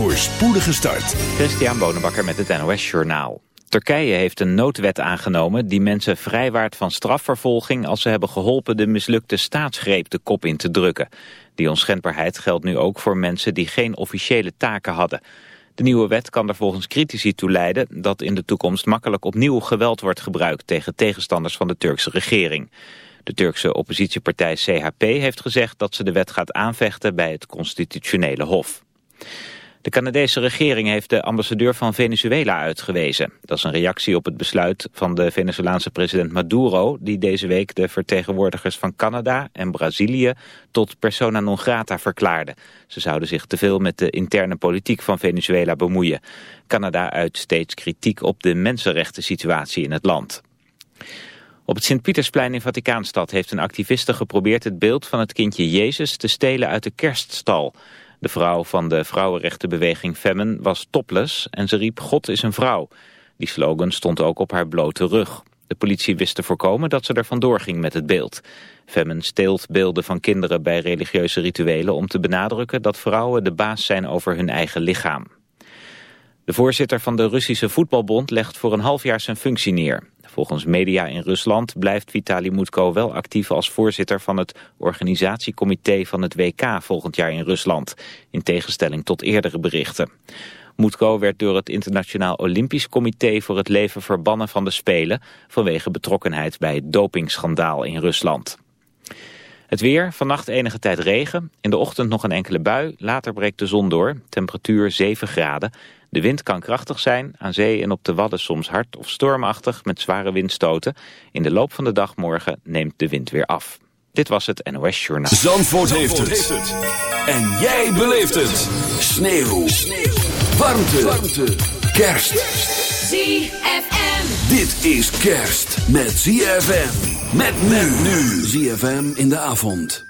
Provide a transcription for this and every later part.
voor spoedige start. Christian Bonenbakker met het NOS Journaal. Turkije heeft een noodwet aangenomen die mensen vrijwaart van strafvervolging als ze hebben geholpen de mislukte staatsgreep de kop in te drukken. Die onschendbaarheid geldt nu ook voor mensen die geen officiële taken hadden. De nieuwe wet kan er volgens critici toe leiden dat in de toekomst makkelijk opnieuw geweld wordt gebruikt tegen tegenstanders van de Turkse regering. De Turkse oppositiepartij CHP heeft gezegd dat ze de wet gaat aanvechten bij het constitutionele hof. De Canadese regering heeft de ambassadeur van Venezuela uitgewezen. Dat is een reactie op het besluit van de Venezolaanse president Maduro... die deze week de vertegenwoordigers van Canada en Brazilië... tot persona non grata verklaarde. Ze zouden zich te veel met de interne politiek van Venezuela bemoeien. Canada uit steeds kritiek op de mensenrechten situatie in het land. Op het Sint-Pietersplein in Vaticaanstad heeft een activiste geprobeerd het beeld van het kindje Jezus te stelen uit de kerststal. De vrouw van de vrouwenrechtenbeweging Femmen was topless en ze riep God is een vrouw. Die slogan stond ook op haar blote rug. De politie wist te voorkomen dat ze er vandoor ging met het beeld. Femmen steelt beelden van kinderen bij religieuze rituelen om te benadrukken dat vrouwen de baas zijn over hun eigen lichaam. De voorzitter van de Russische voetbalbond legt voor een half jaar zijn functie neer. Volgens media in Rusland blijft Vitali Mutko wel actief als voorzitter van het organisatiecomité van het WK volgend jaar in Rusland, in tegenstelling tot eerdere berichten. Mutko werd door het Internationaal Olympisch Comité voor het leven verbannen van de Spelen vanwege betrokkenheid bij het dopingschandaal in Rusland. Het weer, vannacht enige tijd regen, in de ochtend nog een enkele bui, later breekt de zon door, temperatuur 7 graden. De wind kan krachtig zijn, aan zee en op de Wadden soms hard of stormachtig met zware windstoten. In de loop van de dag morgen neemt de wind weer af. Dit was het NOS Journaal. Zandvoort, heeft, het. En jij beleeft het. Sneeuw. Sneeuw. Warmte. Warmte. Kerst. ZFM. Dit is kerst met ZFM. Met men nu. ZFM in de avond.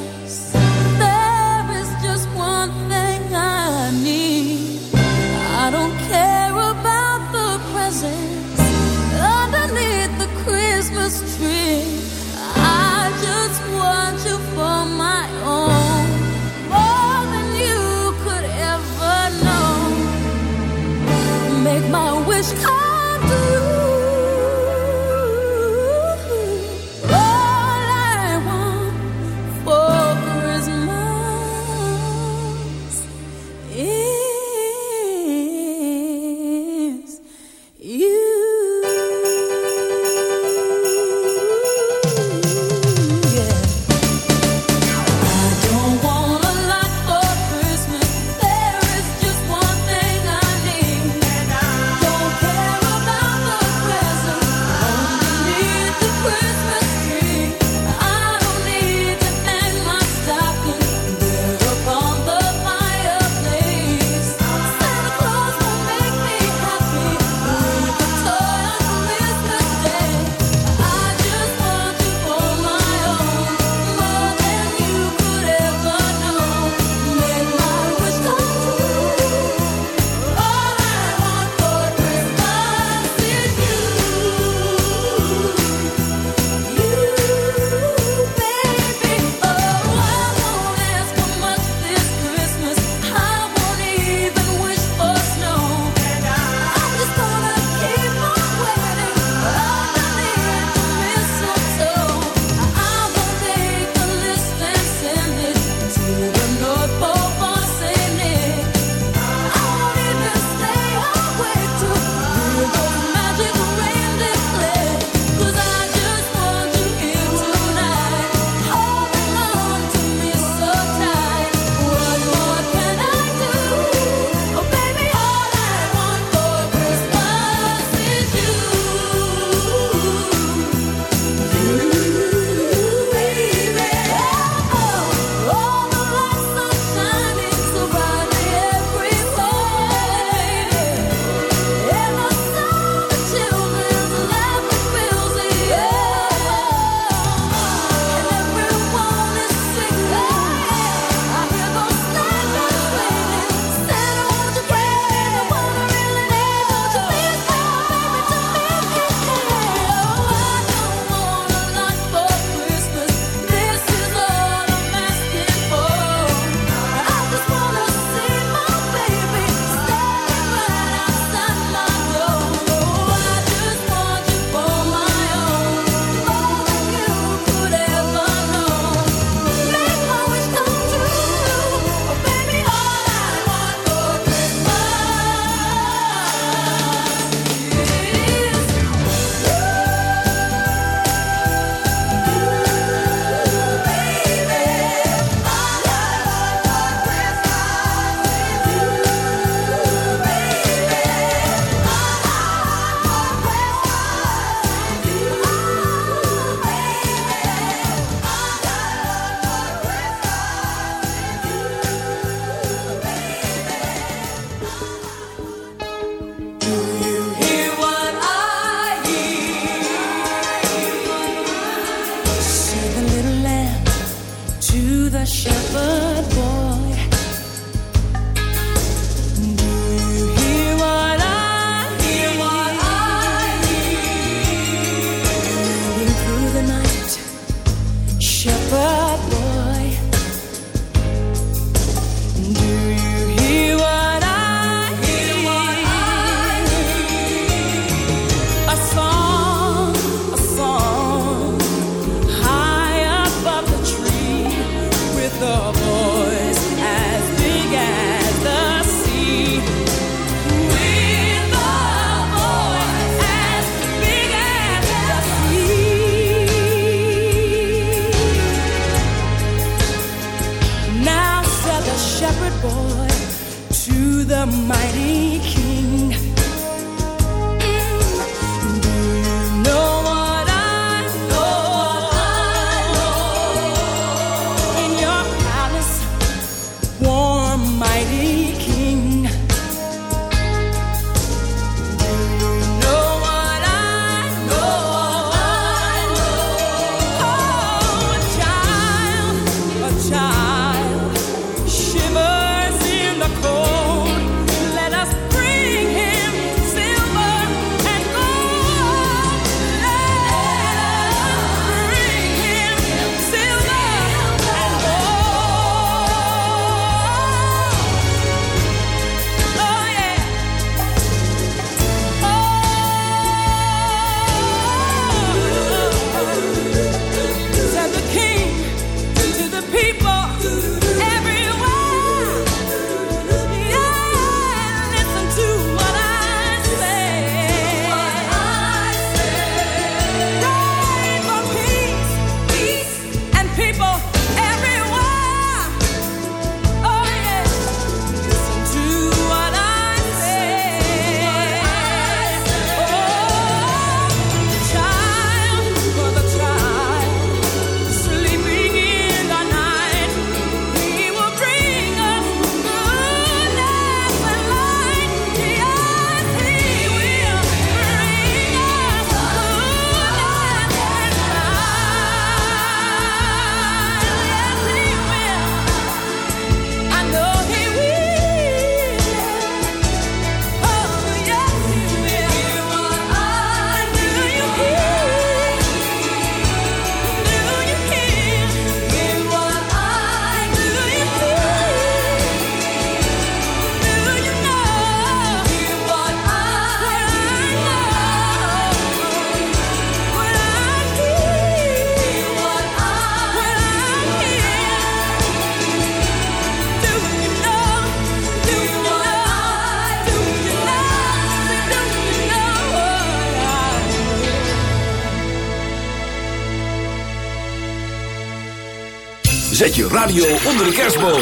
Radio onder de kerstboom.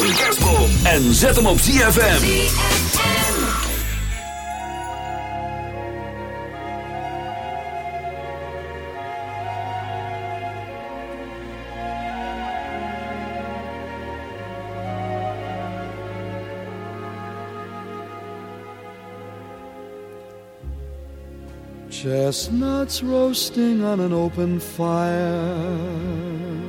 En zet hem op ZFM. Chestnuts roasting on an open fire.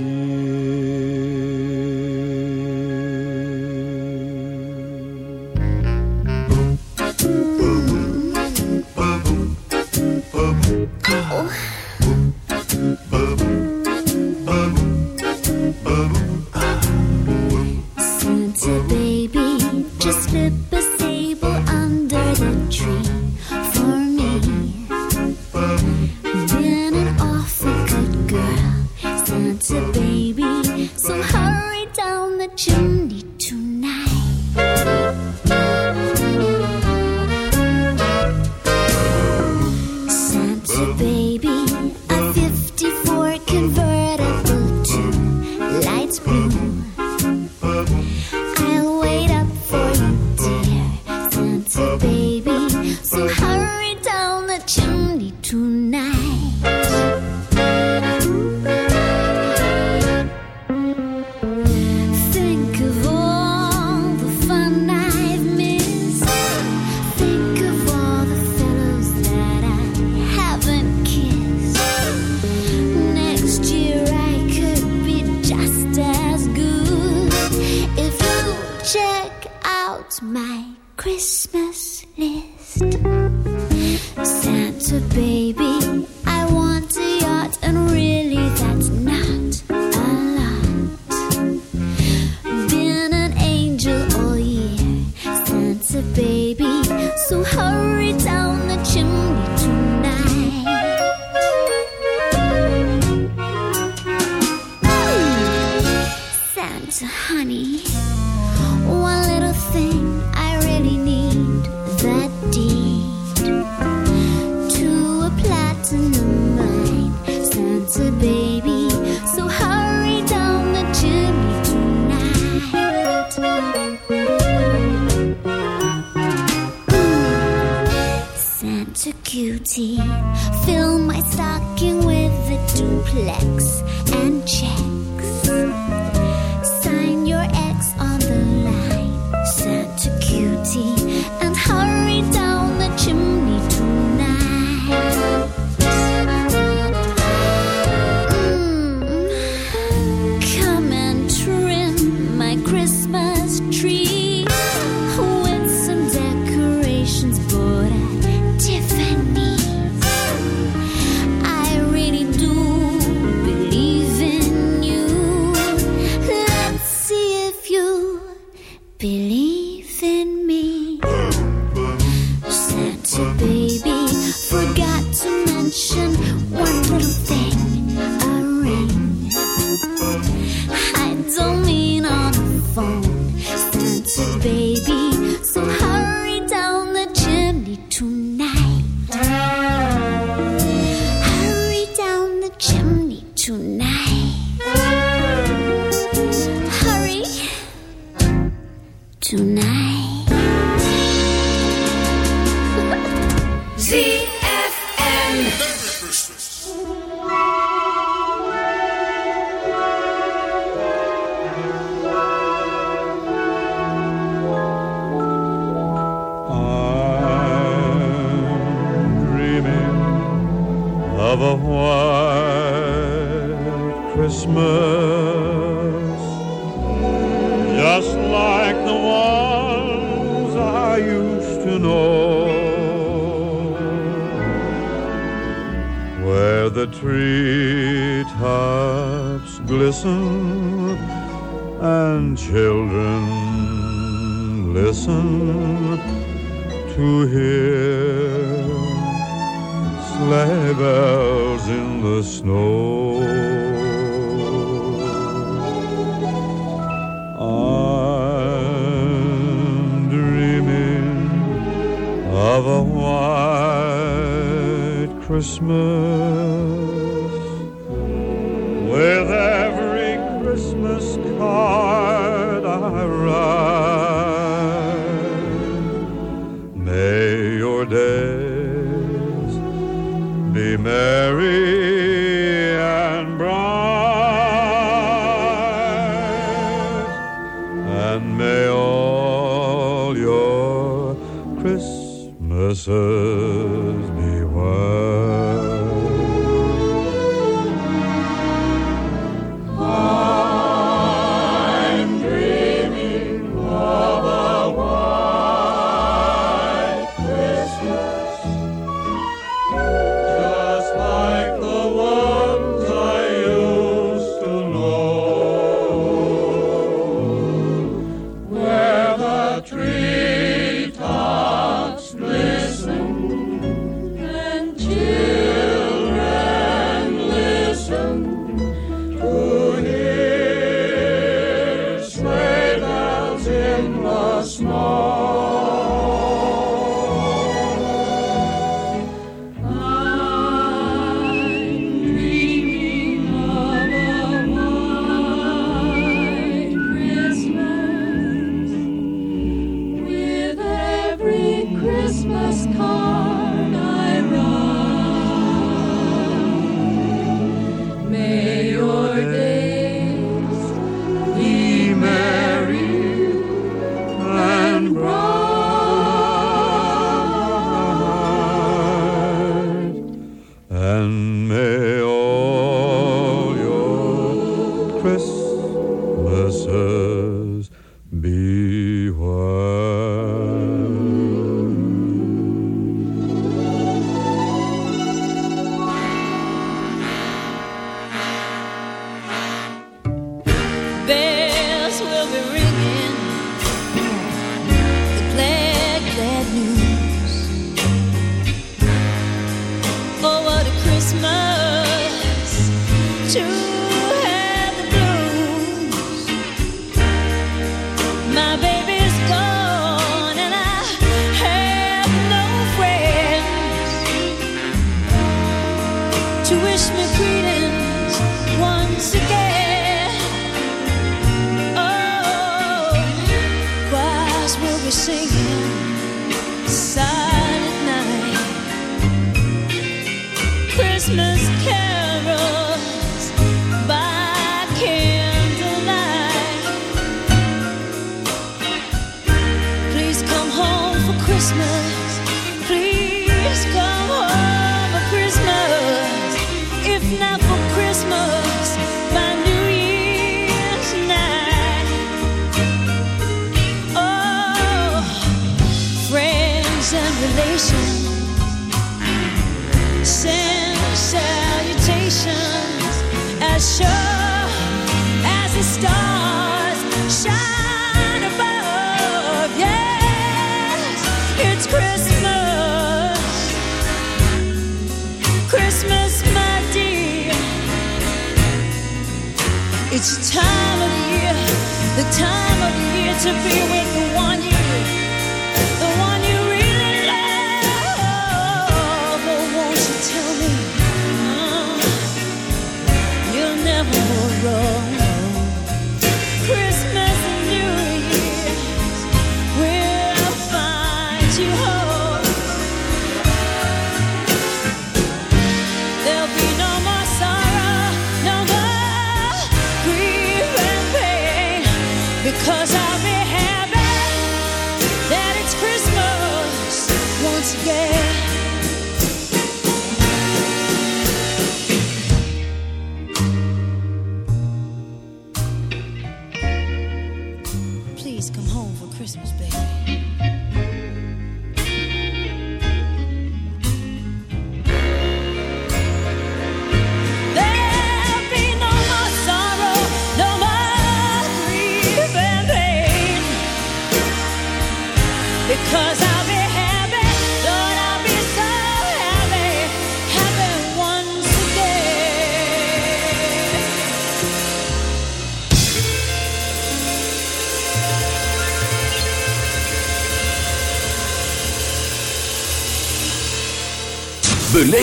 ze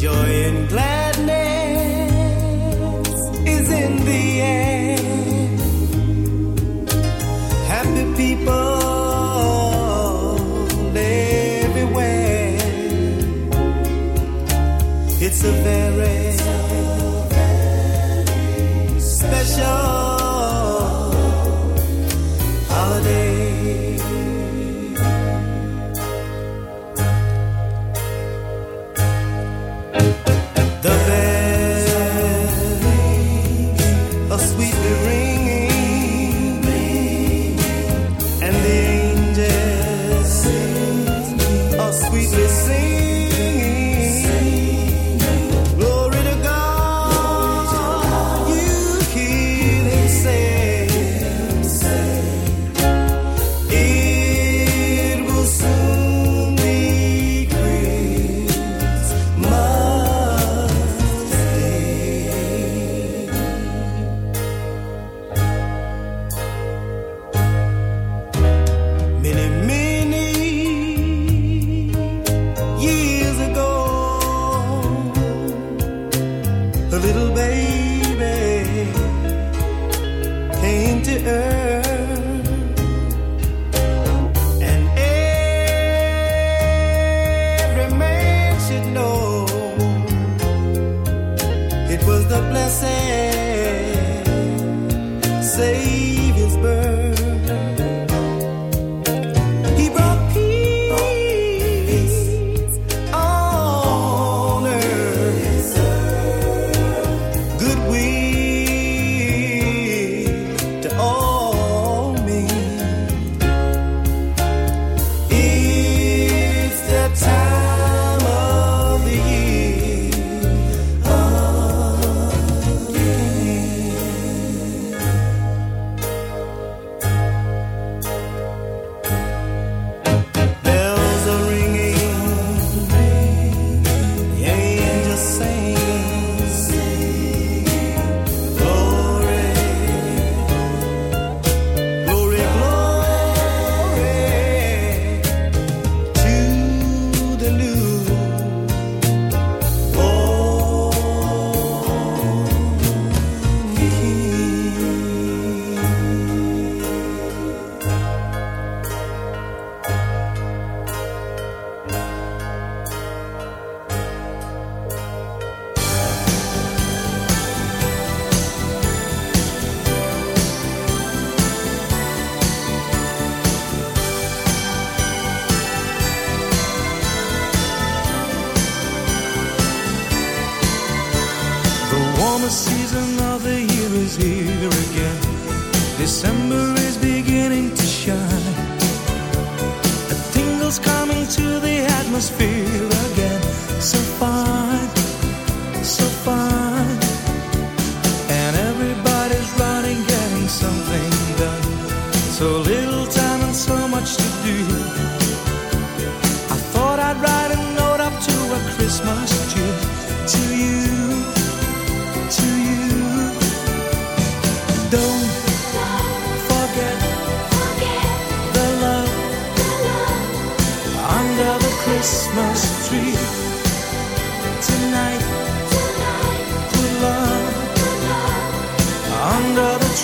Joy and gladness is in the air. Happy people everywhere. It's a very, it's a very special.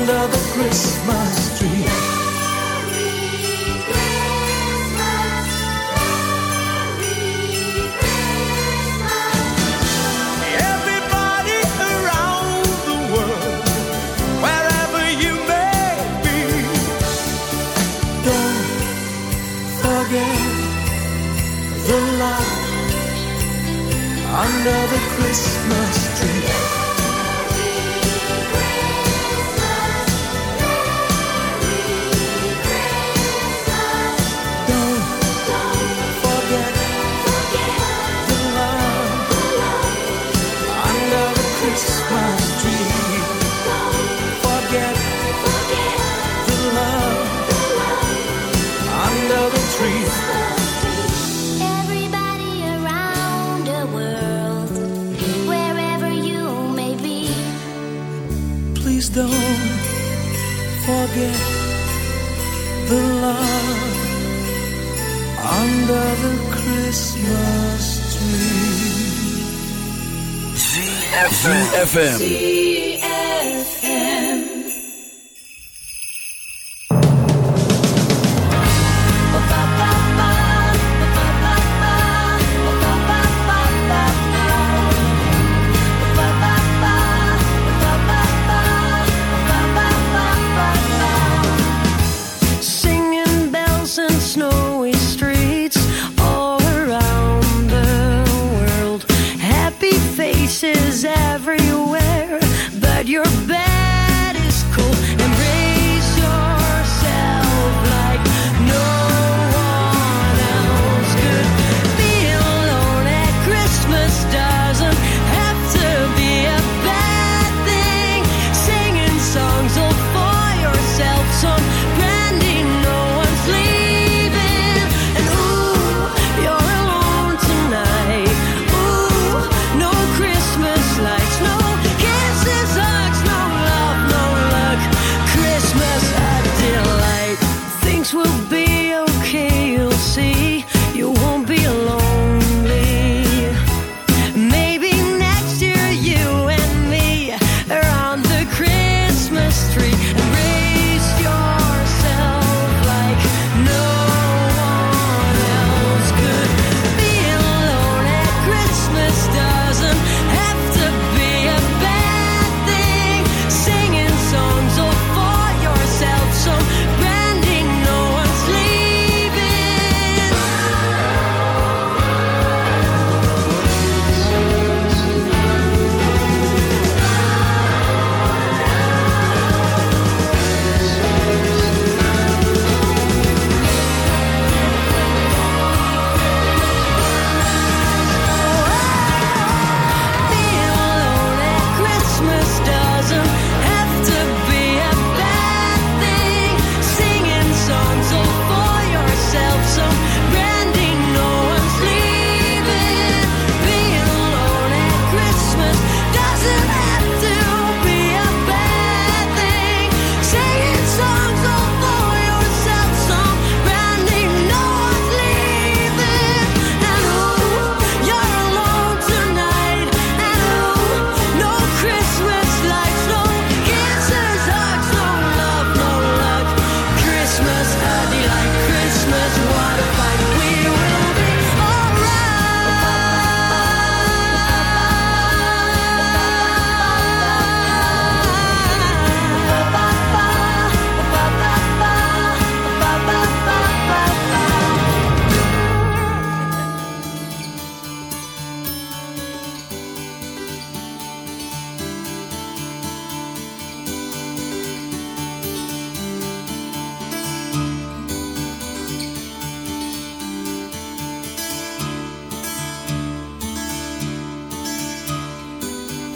Under the Christmas ZFM.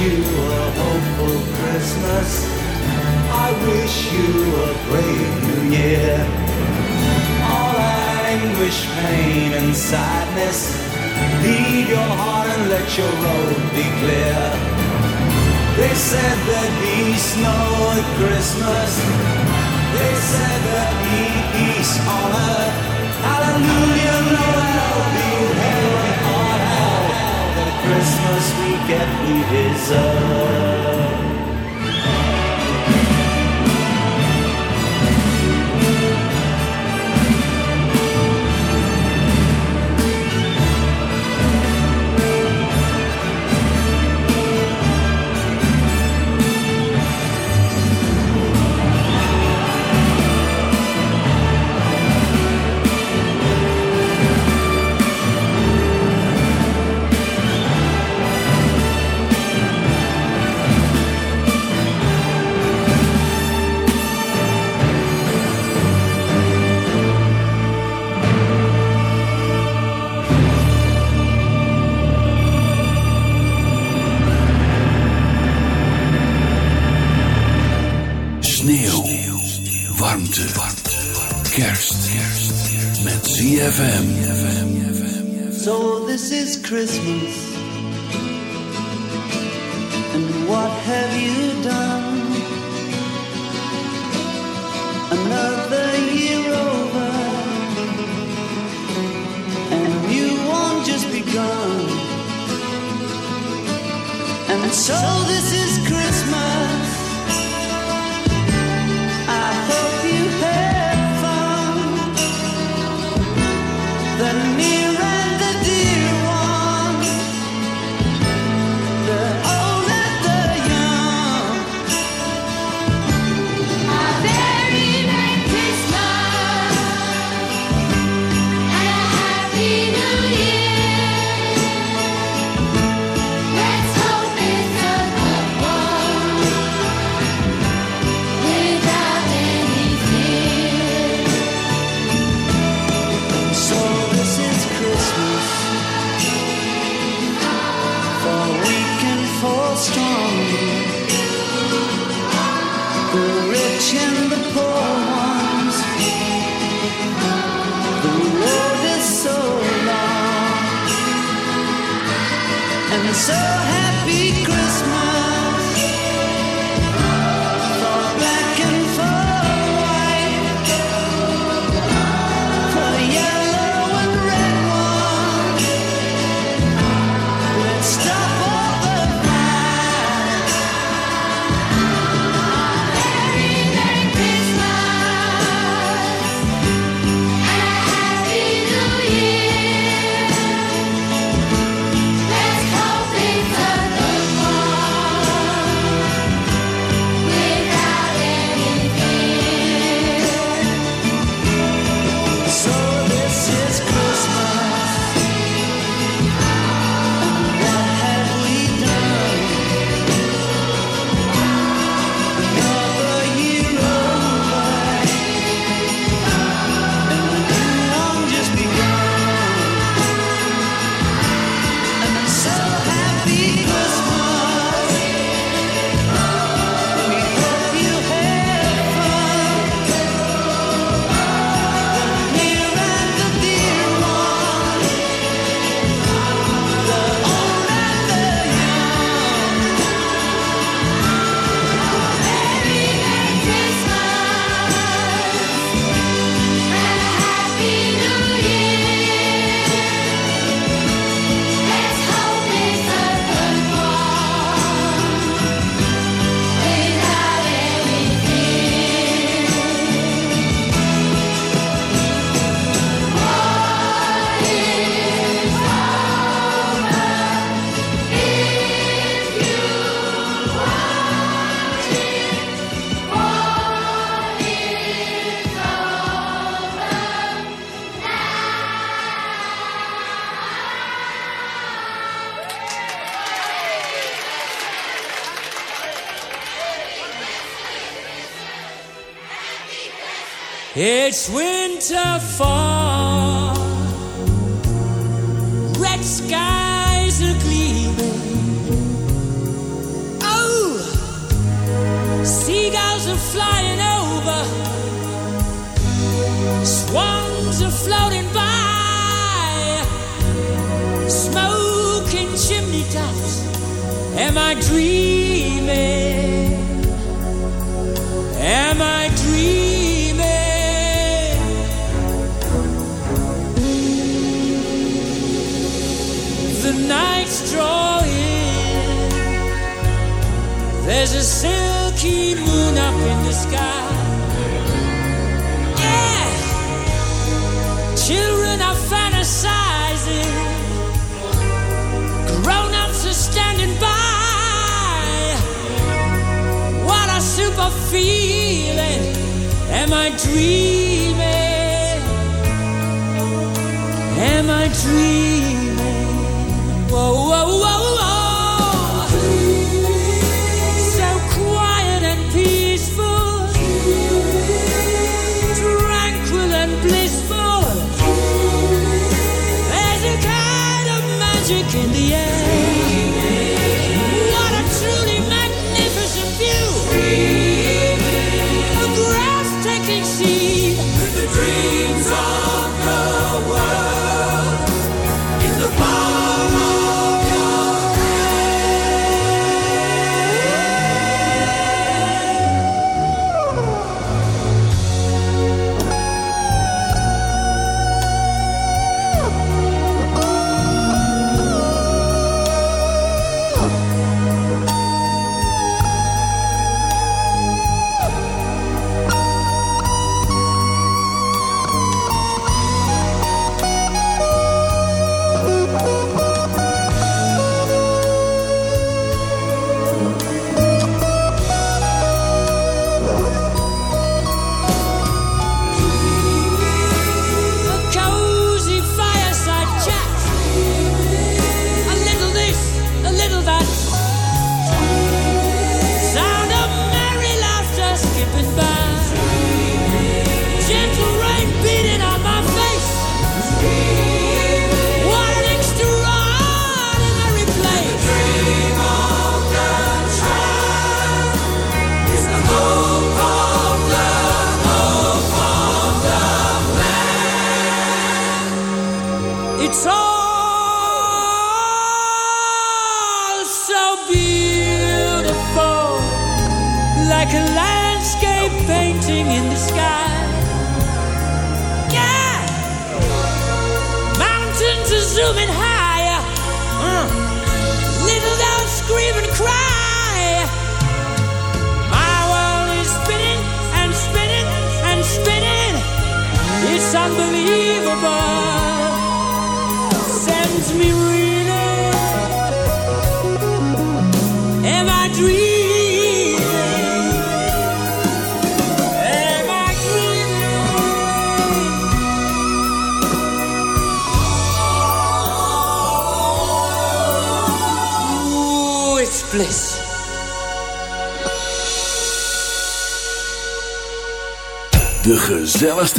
You a hopeful Christmas. I wish you a brave new year. All anguish, pain, and sadness. Leave your heart and let your road be clear. They said there'd be snow at Christmas. They said there'd be peace on earth. Hallelujah, Noel, Christmas we get we deserve. ZFM. So this is Christmas. It's weird. A feeling? Am I dreaming? Am I dreaming? Whoa, whoa, whoa.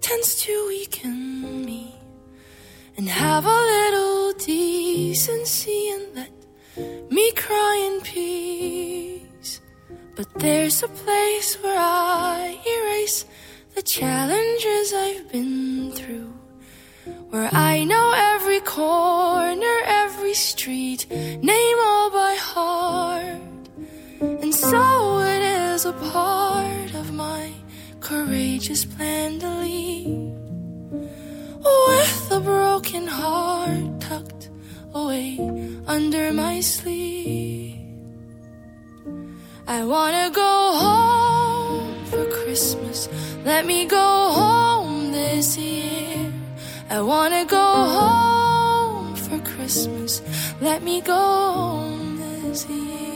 tends to weaken me. And have a little decency and let me cry in peace. But there's a place where I erase the challenges I've been through. Where I know every corner, every street, name all by heart. And so it is a part of my courageous plan to leave with a broken heart tucked away under my sleeve. I wanna go home for Christmas. Let me go home this year. I wanna go home for Christmas. Let me go home this year.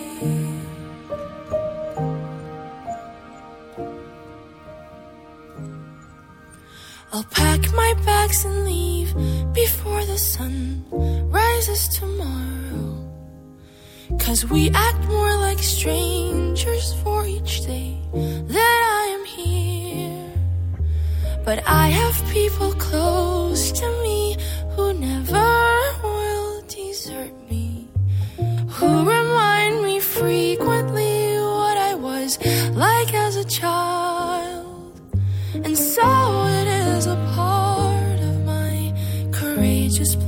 I'll pack my bags and leave before the sun rises tomorrow. Cause we act more like strangers for each day that I am here. But I have people close to me who never will desert me, who remind me frequently what I was like as a child. And so just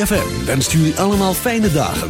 ZFM wenst jullie allemaal fijne dagen.